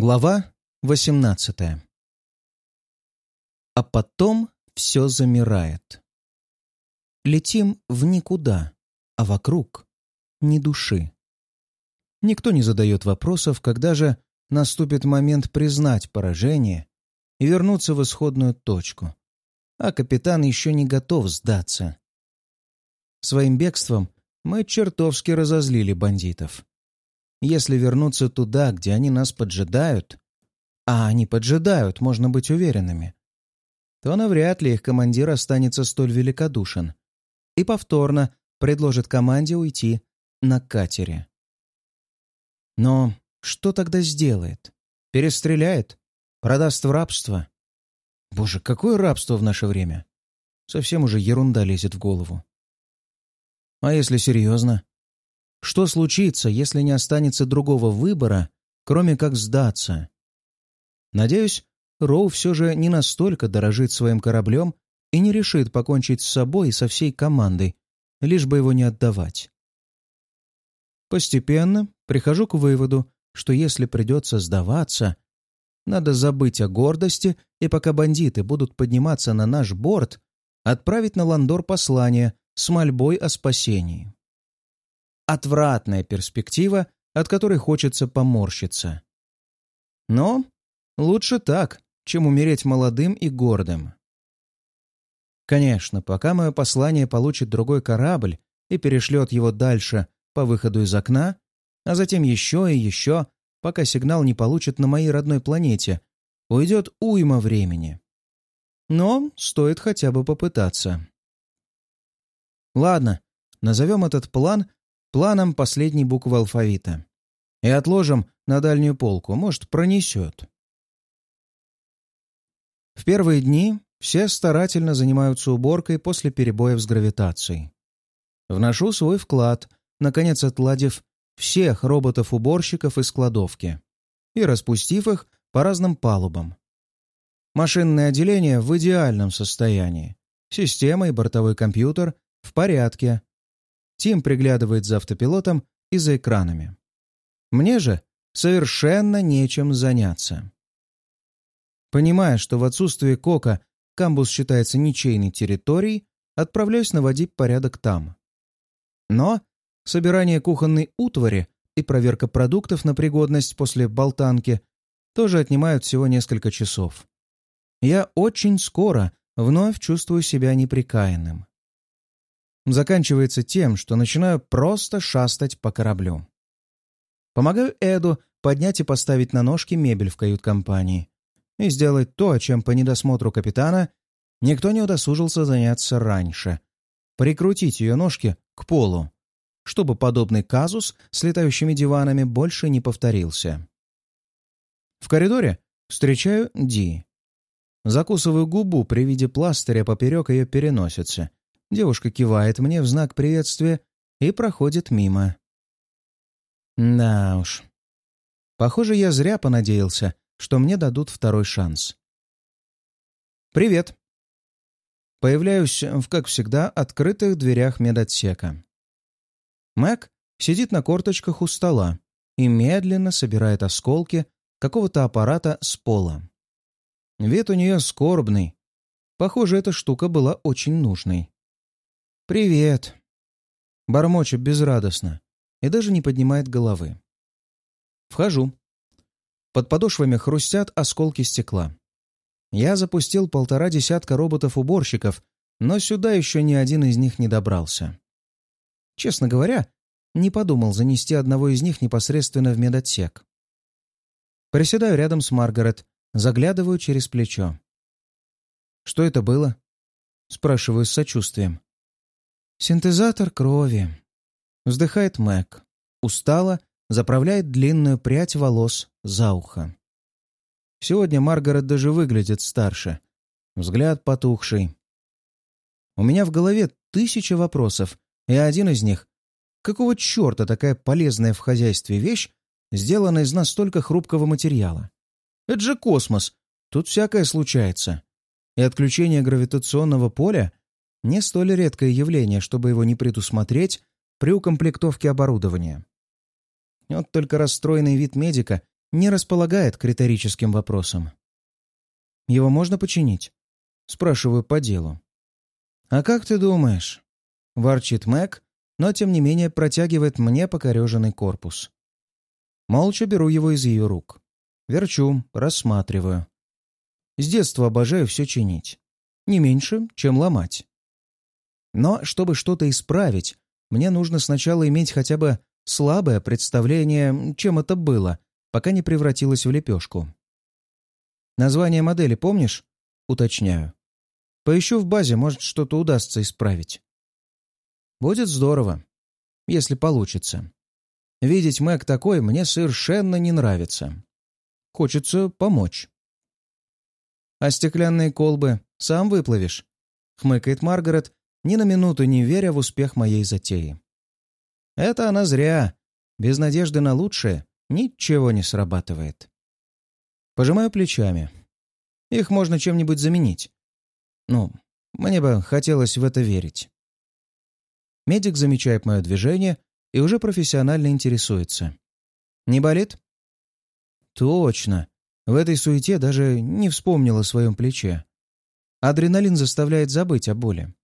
Глава 18 А потом все замирает. Летим в никуда, а вокруг ни души. Никто не задает вопросов, когда же наступит момент признать поражение и вернуться в исходную точку. А капитан еще не готов сдаться. Своим бегством мы чертовски разозлили бандитов. Если вернуться туда, где они нас поджидают, а они поджидают, можно быть уверенными, то навряд ли их командир останется столь великодушен и повторно предложит команде уйти на катере. Но что тогда сделает? Перестреляет? Продаст в рабство? Боже, какое рабство в наше время? Совсем уже ерунда лезет в голову. А если серьезно? Что случится, если не останется другого выбора, кроме как сдаться? Надеюсь, Роу все же не настолько дорожит своим кораблем и не решит покончить с собой и со всей командой, лишь бы его не отдавать. Постепенно прихожу к выводу, что если придется сдаваться, надо забыть о гордости и пока бандиты будут подниматься на наш борт, отправить на Ландор послание с мольбой о спасении. Отвратная перспектива, от которой хочется поморщиться. Но лучше так, чем умереть молодым и гордым. Конечно, пока мое послание получит другой корабль и перешлет его дальше по выходу из окна, а затем еще и еще, пока сигнал не получит на моей родной планете, уйдет уйма времени. Но стоит хотя бы попытаться. Ладно, назовем этот план планом последней буквы алфавита. И отложим на дальнюю полку, может, пронесет. В первые дни все старательно занимаются уборкой после перебоев с гравитацией. Вношу свой вклад, наконец отладив всех роботов-уборщиков из кладовки и распустив их по разным палубам. Машинное отделение в идеальном состоянии. Система и бортовой компьютер в порядке, Тим приглядывает за автопилотом и за экранами. Мне же совершенно нечем заняться. Понимая, что в отсутствие Кока камбус считается ничейной территорией, отправляюсь наводить порядок там. Но собирание кухонной утвари и проверка продуктов на пригодность после болтанки тоже отнимают всего несколько часов. Я очень скоро вновь чувствую себя неприкаянным заканчивается тем, что начинаю просто шастать по кораблю. Помогаю Эду поднять и поставить на ножки мебель в кают-компании и сделать то, чем по недосмотру капитана никто не удосужился заняться раньше — прикрутить ее ножки к полу, чтобы подобный казус с летающими диванами больше не повторился. В коридоре встречаю Ди. Закусываю губу при виде пластыря поперек ее переносицы Девушка кивает мне в знак приветствия и проходит мимо. Да уж. Похоже, я зря понадеялся, что мне дадут второй шанс. «Привет!» Появляюсь в, как всегда, открытых дверях медотсека. Мэг сидит на корточках у стола и медленно собирает осколки какого-то аппарата с пола. Вид у нее скорбный. Похоже, эта штука была очень нужной. «Привет!» Бормочет безрадостно и даже не поднимает головы. Вхожу. Под подошвами хрустят осколки стекла. Я запустил полтора десятка роботов-уборщиков, но сюда еще ни один из них не добрался. Честно говоря, не подумал занести одного из них непосредственно в медотсек. Приседаю рядом с Маргарет, заглядываю через плечо. «Что это было?» — спрашиваю с сочувствием. «Синтезатор крови», — вздыхает Мэг. Устала, заправляет длинную прядь волос за ухо. Сегодня Маргарет даже выглядит старше. Взгляд потухший. У меня в голове тысяча вопросов, и один из них — какого черта такая полезная в хозяйстве вещь сделана из настолько хрупкого материала? Это же космос, тут всякое случается. И отключение гравитационного поля не столь редкое явление, чтобы его не предусмотреть при укомплектовке оборудования. Вот только расстроенный вид медика не располагает к риторическим вопросам. «Его можно починить?» Спрашиваю по делу. «А как ты думаешь?» — ворчит Мэг, но тем не менее протягивает мне покореженный корпус. Молча беру его из ее рук. Верчу, рассматриваю. С детства обожаю все чинить. Не меньше, чем ломать. Но чтобы что-то исправить, мне нужно сначала иметь хотя бы слабое представление, чем это было, пока не превратилось в лепешку. Название модели помнишь? Уточняю. Поищу в базе, может, что-то удастся исправить. Будет здорово, если получится. Видеть Мэг такой мне совершенно не нравится. Хочется помочь. «А стеклянные колбы сам выплавишь?» — хмыкает Маргарет, ни на минуту не веря в успех моей затеи. «Это она зря. Без надежды на лучшее ничего не срабатывает». Пожимаю плечами. Их можно чем-нибудь заменить. Ну, мне бы хотелось в это верить. Медик замечает мое движение и уже профессионально интересуется. «Не болит?» «Точно. В этой суете даже не вспомнил о своем плече. Адреналин заставляет забыть о боли.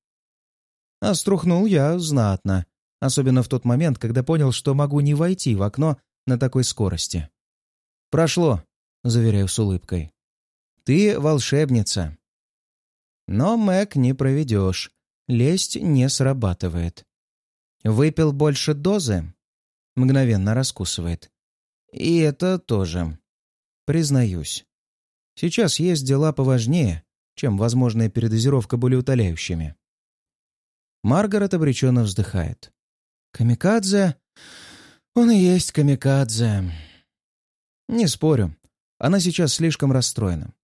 А струхнул я знатно, особенно в тот момент, когда понял, что могу не войти в окно на такой скорости. «Прошло», — заверяю с улыбкой. «Ты волшебница». Но Мэг не проведешь. Лесть не срабатывает. Выпил больше дозы? Мгновенно раскусывает. И это тоже. Признаюсь. Сейчас есть дела поважнее, чем возможная передозировка болеутоляющими. Маргарет обреченно вздыхает. «Камикадзе? Он и есть камикадзе». Не спорю, она сейчас слишком расстроена.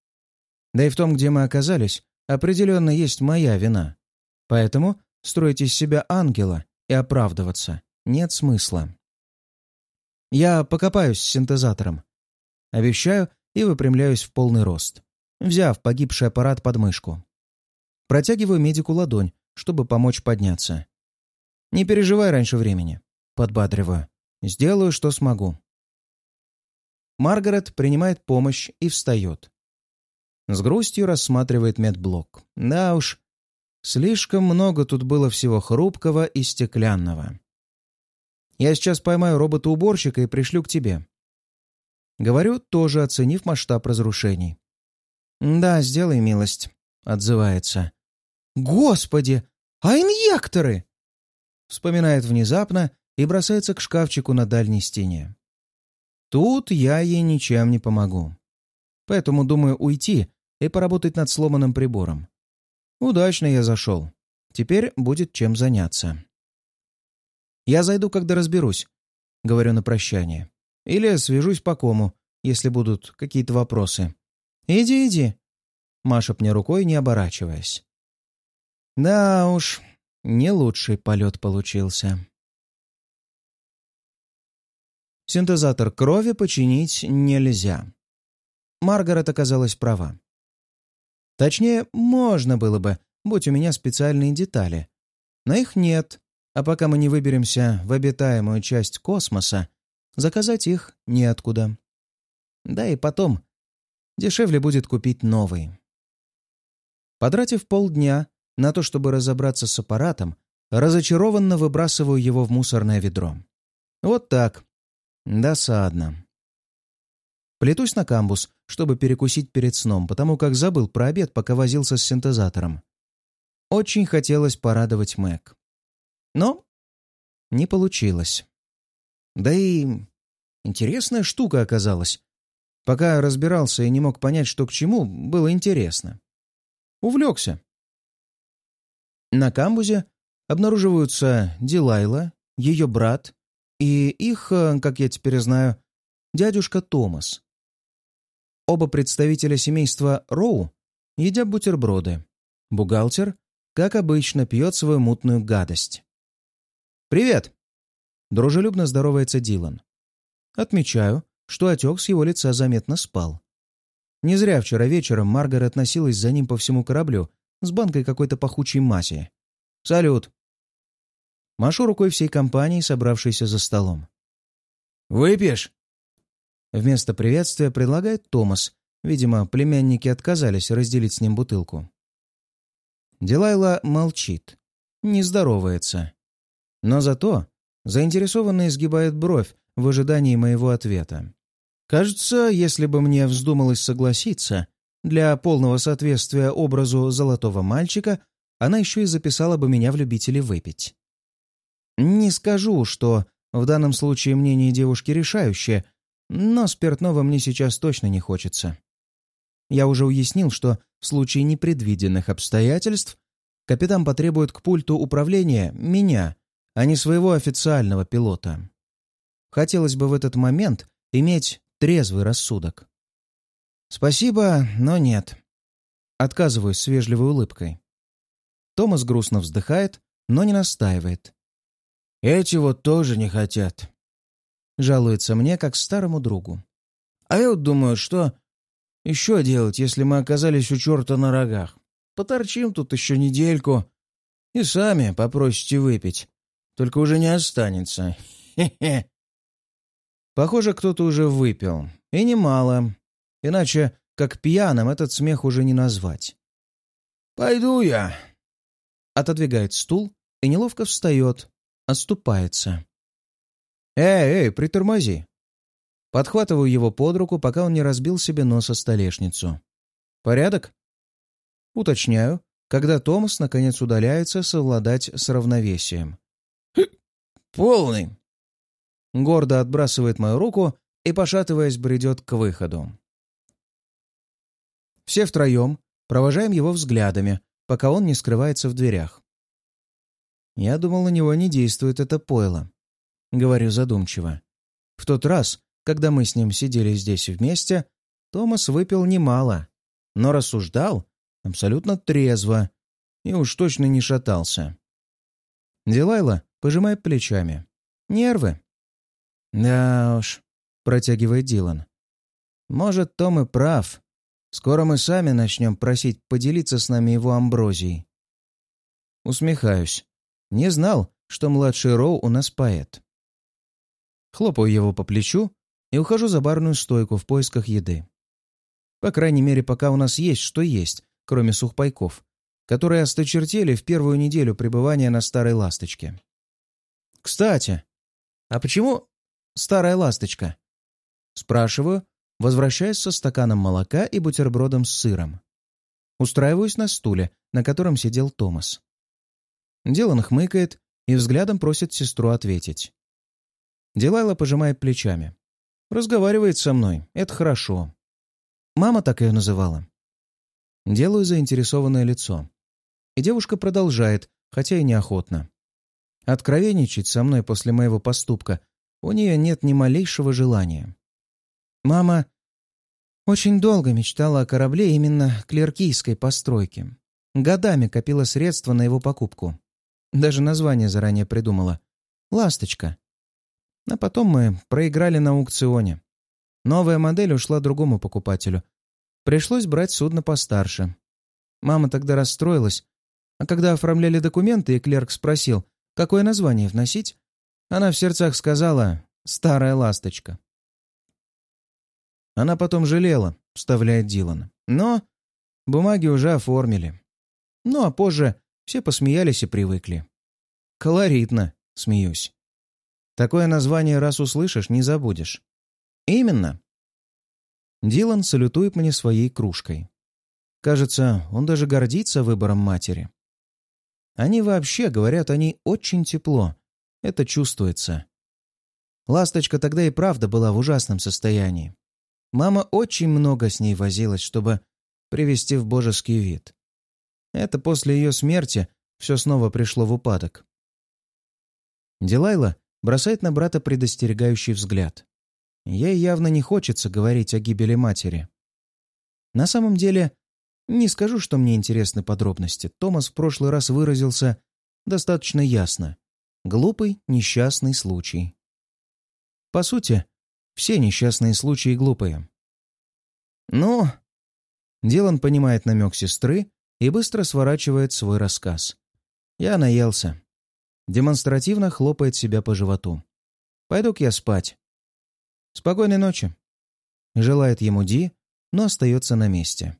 Да и в том, где мы оказались, определенно есть моя вина. Поэтому строить из себя ангела и оправдываться нет смысла. Я покопаюсь с синтезатором. Обещаю и выпрямляюсь в полный рост, взяв погибший аппарат под мышку. Протягиваю медику ладонь, чтобы помочь подняться. «Не переживай раньше времени», — подбадриваю. «Сделаю, что смогу». Маргарет принимает помощь и встает. С грустью рассматривает медблок. Да уж, Слишком много тут было всего хрупкого и стеклянного. Я сейчас поймаю робота-уборщика и пришлю к тебе. Говорю, тоже оценив масштаб разрушений. «Да, сделай милость», — отзывается. «Господи, а инъекторы?» Вспоминает внезапно и бросается к шкафчику на дальней стене. Тут я ей ничем не помогу. Поэтому думаю уйти и поработать над сломанным прибором. Удачно я зашел. Теперь будет чем заняться. Я зайду, когда разберусь, говорю на прощание. Или свяжусь по кому, если будут какие-то вопросы. Иди, иди. Маша мне рукой, не оборачиваясь. Да уж, не лучший полет получился. Синтезатор крови починить нельзя. Маргарет оказалась права. Точнее, можно было бы, будь у меня специальные детали. Но их нет, а пока мы не выберемся в обитаемую часть космоса, заказать их неоткуда. Да и потом, дешевле будет купить новый. Потратив полдня на то, чтобы разобраться с аппаратом, разочарованно выбрасываю его в мусорное ведро. Вот так. Досадно. Плетусь на камбус, чтобы перекусить перед сном, потому как забыл про обед, пока возился с синтезатором. Очень хотелось порадовать Мэг. Но не получилось. Да и интересная штука оказалась. Пока разбирался и не мог понять, что к чему, было интересно. Увлекся. На камбузе обнаруживаются Дилайла, ее брат и их, э, как я теперь знаю, дядюшка Томас. Оба представителя семейства Роу едят бутерброды. Бухгалтер, как обычно, пьет свою мутную гадость. «Привет!» — дружелюбно здоровается Дилан. Отмечаю, что отек с его лица заметно спал. Не зря вчера вечером Маргарет носилась за ним по всему кораблю с банкой какой-то пахучей мази. «Салют!» Машу рукой всей компании, собравшейся за столом. «Выпьешь?» Вместо приветствия предлагает Томас. Видимо, племянники отказались разделить с ним бутылку. Дилайла молчит, не здоровается. Но зато заинтересованно изгибает бровь в ожидании моего ответа. Кажется, если бы мне вздумалось согласиться, для полного соответствия образу золотого мальчика она еще и записала бы меня в любители выпить. Не скажу, что в данном случае мнение девушки решающее, но спиртного мне сейчас точно не хочется. Я уже уяснил, что в случае непредвиденных обстоятельств капитан потребует к пульту управления меня, а не своего официального пилота. Хотелось бы в этот момент иметь трезвый рассудок. «Спасибо, но нет». Отказываюсь с вежливой улыбкой. Томас грустно вздыхает, но не настаивает. «Эти вот тоже не хотят», — жалуется мне, как старому другу. «А я вот думаю, что еще делать, если мы оказались у черта на рогах? Поторчим тут еще недельку и сами попросите выпить. Только уже не останется. Хе-хе». Похоже, кто-то уже выпил. И немало. Иначе, как пьяным, этот смех уже не назвать. «Пойду я», отодвигает стул и неловко встает, отступается. «Эй, эй, притормози!» Подхватываю его под руку, пока он не разбил себе нос о столешницу. «Порядок?» Уточняю, когда Томас наконец удаляется совладать с равновесием. «Полный!» Гордо отбрасывает мою руку и, пошатываясь, бредет к выходу. Все втроем провожаем его взглядами, пока он не скрывается в дверях. Я думал, на него не действует это пойло. Говорю задумчиво. В тот раз, когда мы с ним сидели здесь вместе, Томас выпил немало, но рассуждал абсолютно трезво и уж точно не шатался. Дилайла пожимает плечами. Нервы. «Да уж», — протягивает Дилан. «Может, Том и прав. Скоро мы сами начнем просить поделиться с нами его амброзией. Усмехаюсь. Не знал, что младший Роу у нас поэт. Хлопаю его по плечу и ухожу за барную стойку в поисках еды. По крайней мере, пока у нас есть что есть, кроме сухпайков, которые осточертели в первую неделю пребывания на Старой Ласточке. Кстати, а почему Старая Ласточка? Спрашиваю, Возвращаюсь со стаканом молока и бутербродом с сыром. Устраиваюсь на стуле, на котором сидел Томас. Дилан хмыкает и взглядом просит сестру ответить. Дилайла пожимает плечами. Разговаривает со мной, это хорошо. Мама так ее называла. Делаю заинтересованное лицо. И девушка продолжает, хотя и неохотно. Откровенничать со мной после моего поступка у нее нет ни малейшего желания. Мама очень долго мечтала о корабле именно клеркийской постройки. Годами копила средства на его покупку. Даже название заранее придумала. «Ласточка». А потом мы проиграли на аукционе. Новая модель ушла другому покупателю. Пришлось брать судно постарше. Мама тогда расстроилась, а когда оформляли документы, и клерк спросил, какое название вносить, она в сердцах сказала «Старая ласточка». Она потом жалела, вставляет Дилан. Но бумаги уже оформили. Ну а позже все посмеялись и привыкли. Колоритно, смеюсь. Такое название раз услышишь, не забудешь. Именно. Дилан салютует мне своей кружкой. Кажется, он даже гордится выбором матери. Они вообще говорят о ней очень тепло. Это чувствуется. Ласточка тогда и правда была в ужасном состоянии. Мама очень много с ней возилась, чтобы привести в божеский вид. Это после ее смерти все снова пришло в упадок. Дилайла бросает на брата предостерегающий взгляд. Ей явно не хочется говорить о гибели матери. На самом деле, не скажу, что мне интересны подробности. Томас в прошлый раз выразился достаточно ясно. Глупый, несчастный случай. По сути, все несчастные случаи глупые. «Ну...» Дилан понимает намек сестры и быстро сворачивает свой рассказ. «Я наелся». Демонстративно хлопает себя по животу. «Пойду-ка я спать». «Спокойной ночи». желает ему Ди, но остается на месте.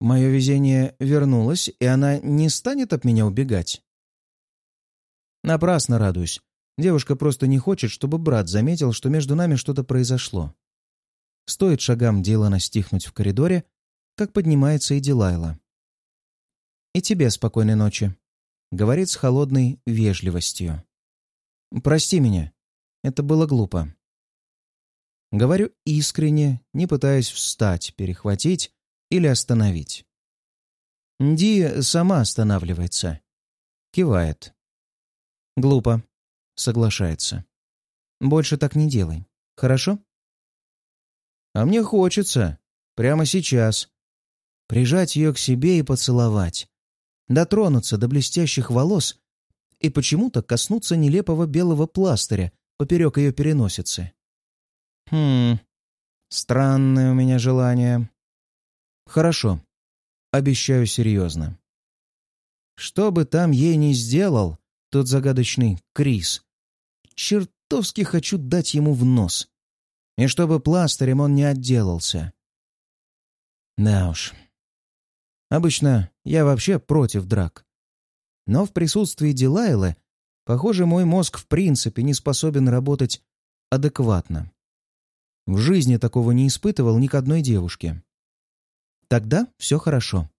Мое везение вернулось, и она не станет от меня убегать. Напрасно радуюсь. Девушка просто не хочет, чтобы брат заметил, что между нами что-то произошло. Стоит шагам Дилана стихнуть в коридоре, как поднимается и Дилайла. «И тебе спокойной ночи», — говорит с холодной вежливостью. «Прости меня. Это было глупо». Говорю искренне, не пытаясь встать, перехватить или остановить. Ди сама останавливается. Кивает. «Глупо», — соглашается. «Больше так не делай. Хорошо?» «А мне хочется. Прямо сейчас. Прижать ее к себе и поцеловать. Дотронуться до блестящих волос и почему-то коснуться нелепого белого пластыря поперек ее переносицы. Хм, странное у меня желание. Хорошо, обещаю серьезно. Что бы там ей ни сделал тот загадочный Крис, чертовски хочу дать ему в нос. И чтобы пластырем он не отделался. Да уж. Обычно я вообще против драк. Но в присутствии Дилайлы, похоже, мой мозг в принципе не способен работать адекватно. В жизни такого не испытывал ни к одной девушке. Тогда все хорошо.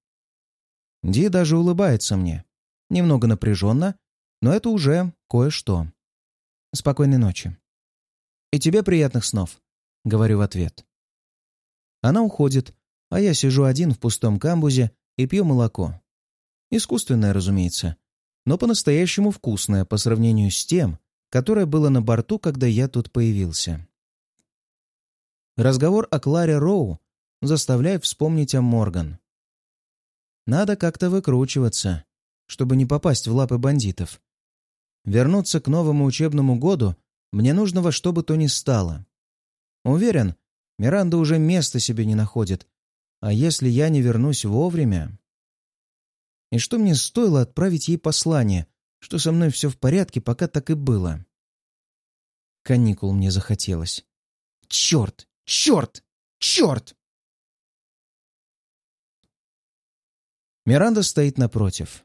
Ди даже улыбается мне. Немного напряженно, но это уже кое-что. Спокойной ночи. И тебе приятных снов, говорю в ответ. Она уходит, а я сижу один в пустом камбузе и пью молоко. Искусственное, разумеется, но по-настоящему вкусное по сравнению с тем, которое было на борту, когда я тут появился. Разговор о Кларе Роу заставляет вспомнить о Морган. Надо как-то выкручиваться, чтобы не попасть в лапы бандитов. Вернуться к новому учебному году мне нужно во что бы то ни стало. Уверен, Миранда уже места себе не находит. А если я не вернусь вовремя... И что мне стоило отправить ей послание, что со мной все в порядке, пока так и было? Каникул мне захотелось. Черт! Черт! Черт! Миранда стоит напротив.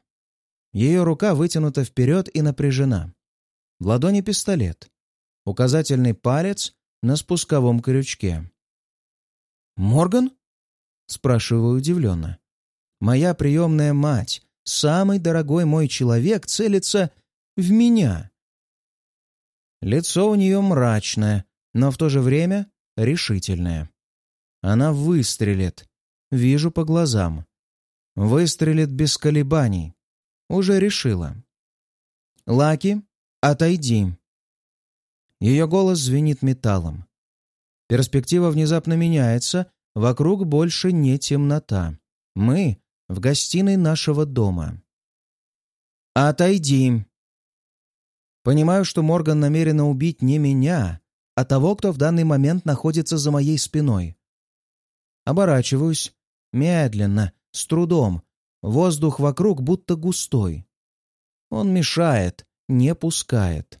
Ее рука вытянута вперед и напряжена. В ладони пистолет. Указательный палец на спусковом крючке. «Морган?» — спрашиваю удивленно. «Моя приемная мать, самый дорогой мой человек, целится в меня». Лицо у нее мрачное, но в то же время решительная. Она выстрелит. Вижу по глазам. Выстрелит без колебаний. Уже решила. «Лаки, отойди!» Ее голос звенит металлом. Перспектива внезапно меняется, вокруг больше не темнота. Мы в гостиной нашего дома. «Отойди!» Понимаю, что Морган намерена убить не меня, а того, кто в данный момент находится за моей спиной. Оборачиваюсь. Медленно, с трудом. Воздух вокруг будто густой. Он мешает, не пускает.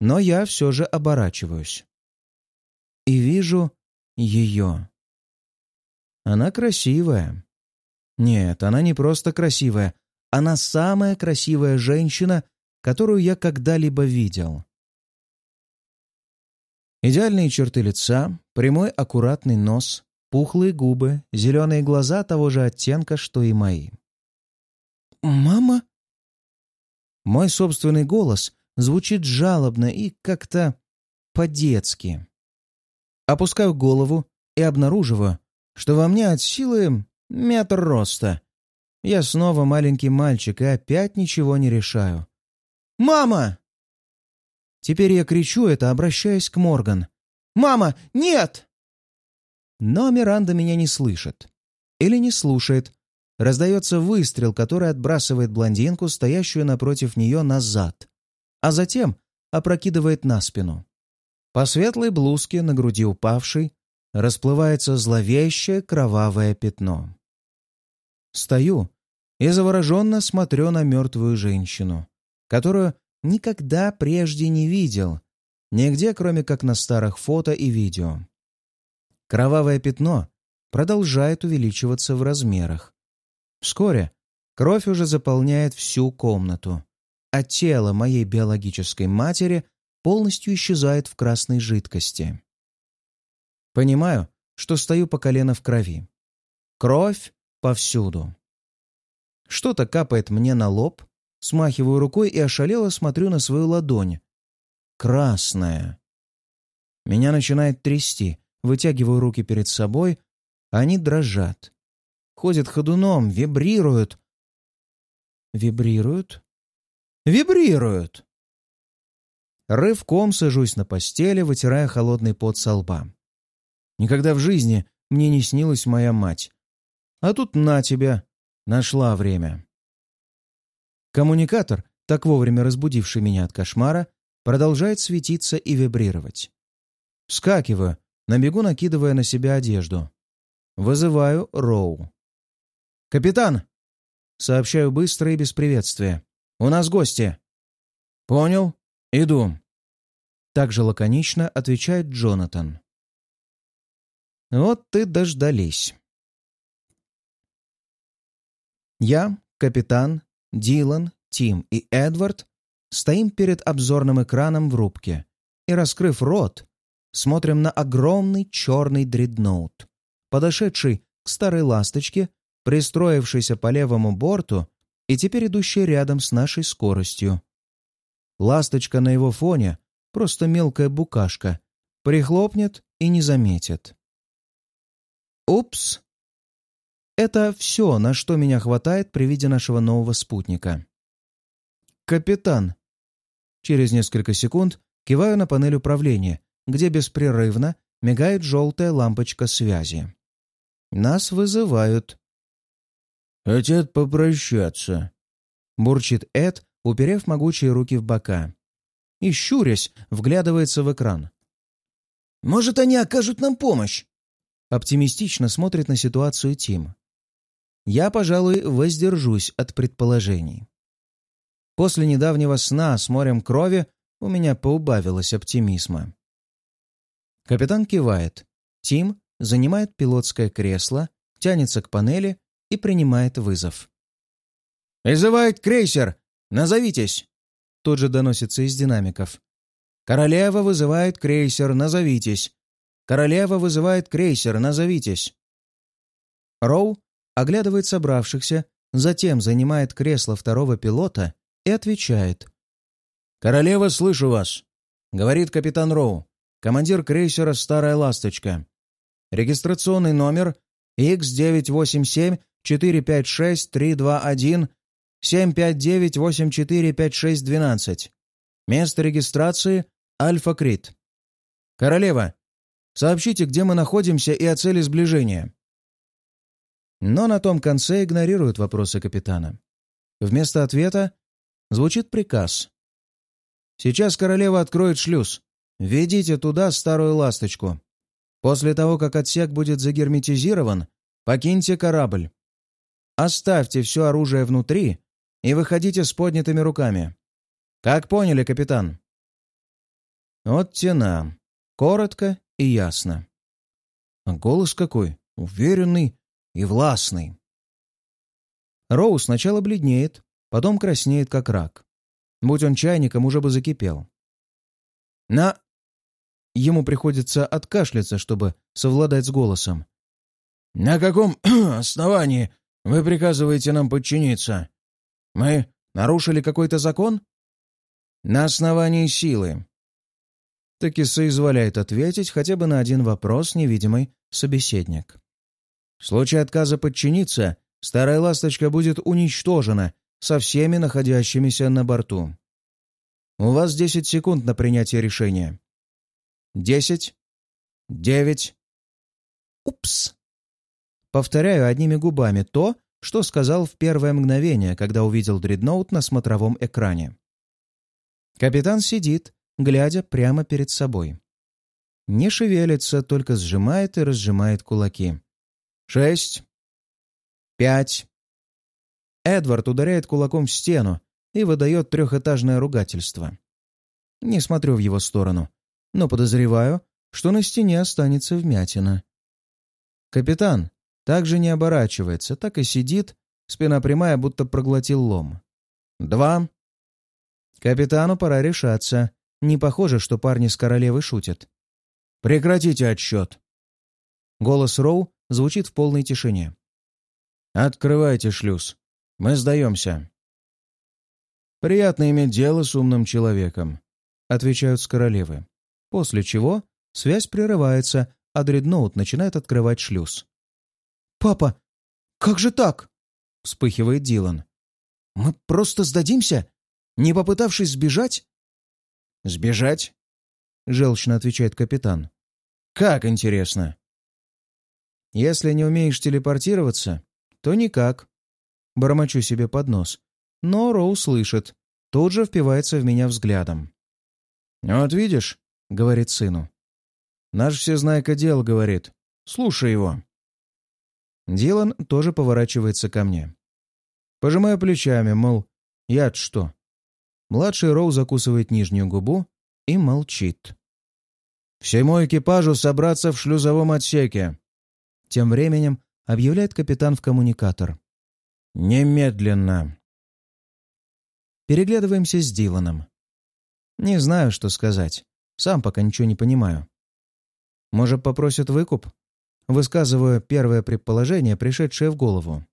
Но я все же оборачиваюсь. И вижу ее. Она красивая. Нет, она не просто красивая. Она самая красивая женщина, которую я когда-либо видел. Идеальные черты лица, прямой аккуратный нос, пухлые губы, зеленые глаза того же оттенка, что и мои. «Мама?» Мой собственный голос звучит жалобно и как-то по-детски. Опускаю голову и обнаруживаю, что во мне от силы метр роста. Я снова маленький мальчик и опять ничего не решаю. «Мама!» Теперь я кричу это, обращаясь к Морган. «Мама, нет!» Но Миранда меня не слышит. Или не слушает. Раздается выстрел, который отбрасывает блондинку, стоящую напротив нее, назад. А затем опрокидывает на спину. По светлой блузке на груди упавшей расплывается зловещее кровавое пятно. Стою и завороженно смотрю на мертвую женщину, которую никогда прежде не видел, нигде, кроме как на старых фото и видео. Кровавое пятно продолжает увеличиваться в размерах. Вскоре кровь уже заполняет всю комнату, а тело моей биологической матери полностью исчезает в красной жидкости. Понимаю, что стою по колено в крови. Кровь повсюду. Что-то капает мне на лоб, смахиваю рукой и ошалело смотрю на свою ладонь. Красная. Меня начинает трясти, вытягиваю руки перед собой, они дрожат. Ходят ходуном, вибрируют. Вибрируют? Вибрируют! Рывком сажусь на постели, вытирая холодный пот со лба. Никогда в жизни мне не снилась моя мать. А тут на тебя, нашла время. Коммуникатор, так вовремя разбудивший меня от кошмара, продолжает светиться и вибрировать. Вскакиваю, на бегу накидывая на себя одежду. Вызываю Роу. «Капитан!» Сообщаю быстро и без приветствия. «У нас гости!» «Понял. Иду!» Также лаконично отвечает Джонатан. Вот ты дождались. Я, капитан, Дилан, Тим и Эдвард стоим перед обзорным экраном в рубке и, раскрыв рот, смотрим на огромный черный дредноут, подошедший к старой ласточке, пристроившийся по левому борту и теперь идущий рядом с нашей скоростью. Ласточка на его фоне — просто мелкая букашка, прихлопнет и не заметит. Упс! Это все, на что меня хватает при виде нашего нового спутника. «Капитан!» Через несколько секунд киваю на панель управления, где беспрерывно мигает желтая лампочка связи. Нас вызывают. «Хотят попрощаться», — бурчит Эд, уперев могучие руки в бока. И, щурясь, вглядывается в экран. «Может, они окажут нам помощь?» Оптимистично смотрит на ситуацию Тим. Я, пожалуй, воздержусь от предположений. После недавнего сна с морем крови у меня поубавилось оптимизма. Капитан кивает. Тим занимает пилотское кресло, тянется к панели и принимает вызов. «Вызывает крейсер! Назовитесь!» Тут же доносится из динамиков. «Королева вызывает крейсер, назовитесь! Королева вызывает крейсер, назовитесь!» Роу оглядывает собравшихся, затем занимает кресло второго пилота и отвечает. «Королева, слышу вас!» — говорит капитан Роу, командир крейсера «Старая ласточка». Регистрационный номер X987-456-321 759-845612. Место регистрации Альфа Крит. Королева, Сообщите, где мы находимся и о цели сближения». Но на том конце игнорируют вопросы капитана. Вместо ответа звучит приказ. «Сейчас королева откроет шлюз. Ведите туда старую ласточку. После того, как отсек будет загерметизирован, покиньте корабль. Оставьте все оружие внутри и выходите с поднятыми руками. Как поняли, капитан?» Вот тена. Коротко и ясно. Голос какой, уверенный и властный. Роу сначала бледнеет, потом краснеет, как рак. Будь он чайником, уже бы закипел. «На...» Ему приходится откашляться, чтобы совладать с голосом. «На каком основании вы приказываете нам подчиниться? Мы нарушили какой-то закон?» «На основании силы», таки соизволяет ответить хотя бы на один вопрос невидимый собеседник. В случае отказа подчиниться, старая ласточка будет уничтожена со всеми находящимися на борту. У вас 10 секунд на принятие решения. Десять. Девять. Упс. Повторяю одними губами то, что сказал в первое мгновение, когда увидел дредноут на смотровом экране. Капитан сидит, глядя прямо перед собой. Не шевелится, только сжимает и разжимает кулаки. Шесть. Пять. Эдвард ударяет кулаком в стену и выдает трехэтажное ругательство. Не смотрю в его сторону, но подозреваю, что на стене останется вмятина. Капитан также не оборачивается, так и сидит, спина прямая, будто проглотил лом. Два. Капитану пора решаться. Не похоже, что парни с королевы шутят. «Прекратите отсчет!» Голос Роу звучит в полной тишине. «Открывайте шлюз. Мы сдаемся». «Приятно иметь дело с умным человеком», — отвечают с королевы. После чего связь прерывается, а дредноут начинает открывать шлюз. «Папа, как же так?» — вспыхивает Дилан. «Мы просто сдадимся, не попытавшись сбежать?» «Сбежать?» — желчно отвечает капитан. «Как интересно!» «Если не умеешь телепортироваться, то никак». Бормочу себе под нос. Но Роу слышит, тут же впивается в меня взглядом. «Вот видишь», — говорит сыну. «Наш всезнайка дел, — говорит. Слушай его». Дилан тоже поворачивается ко мне. Пожимаю плечами, мол, я-то что? Младший Роу закусывает нижнюю губу и молчит. «Всему экипажу собраться в шлюзовом отсеке!» Тем временем объявляет капитан в коммуникатор. «Немедленно!» Переглядываемся с Диланом. Не знаю, что сказать. Сам пока ничего не понимаю. Может, попросят выкуп? Высказываю первое предположение, пришедшее в голову.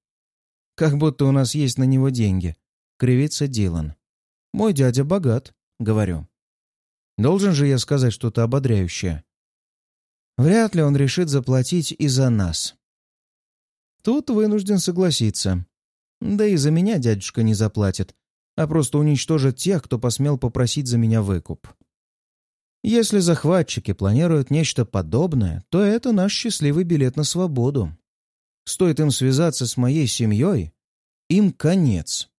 Как будто у нас есть на него деньги. Кривится Дилан. Мой дядя богат, говорю. Должен же я сказать что-то ободряющее. Вряд ли он решит заплатить и за нас. Тут вынужден согласиться. Да и за меня дядюшка не заплатит, а просто уничтожит тех, кто посмел попросить за меня выкуп. Если захватчики планируют нечто подобное, то это наш счастливый билет на свободу. Стоит им связаться с моей семьей, им конец.